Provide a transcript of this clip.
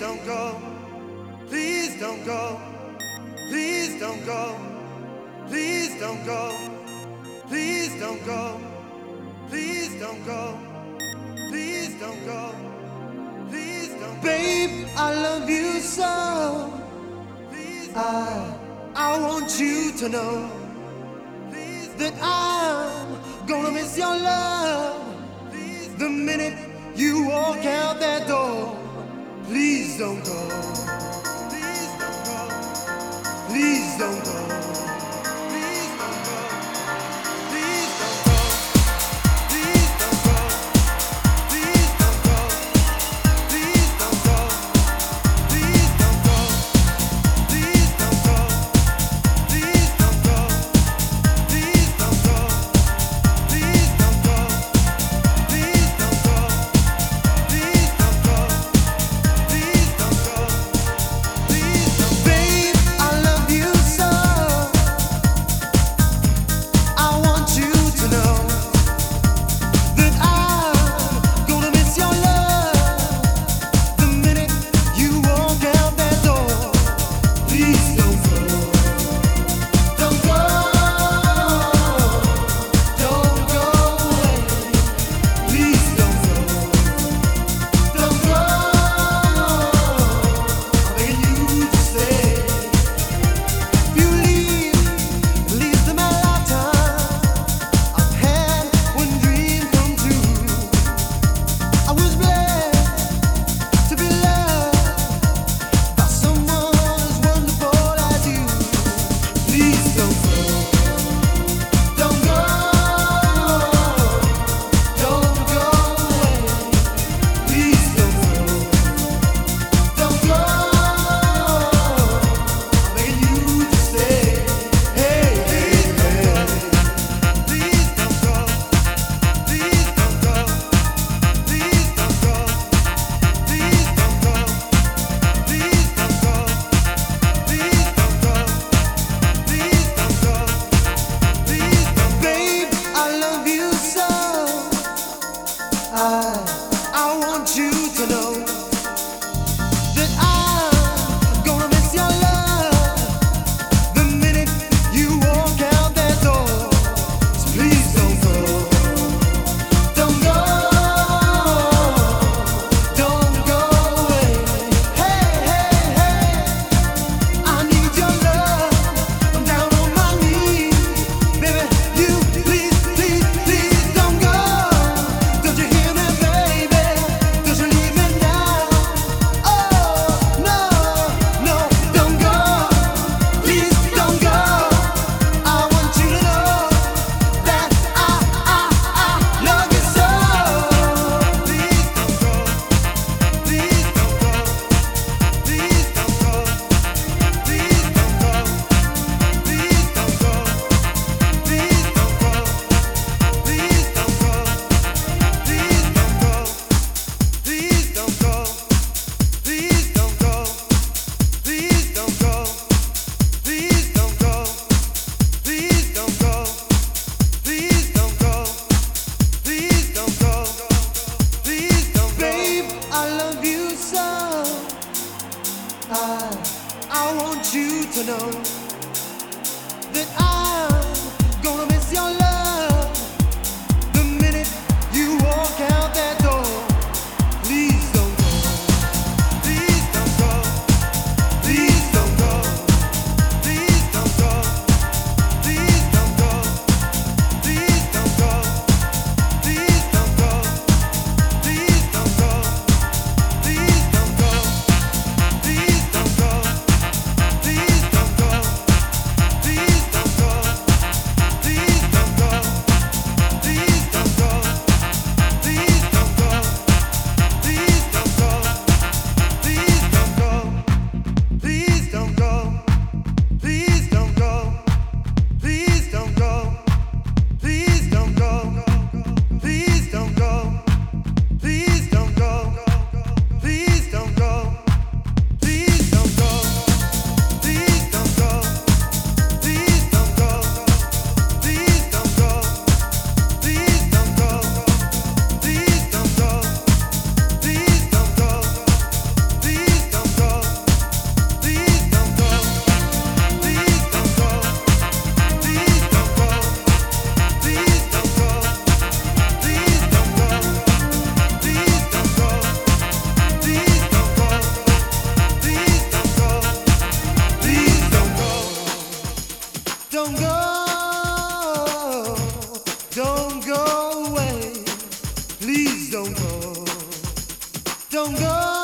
don't go. Please don't go. Please don't go. Please don't go. Please don't go. Please don't go. Please don't go. Please don't go. Babe, I love you so. Please I I want you to know that I'm gonna miss your love the minute you walk out that door. Please don't go. Please don't go. Please know. don't go, don't go.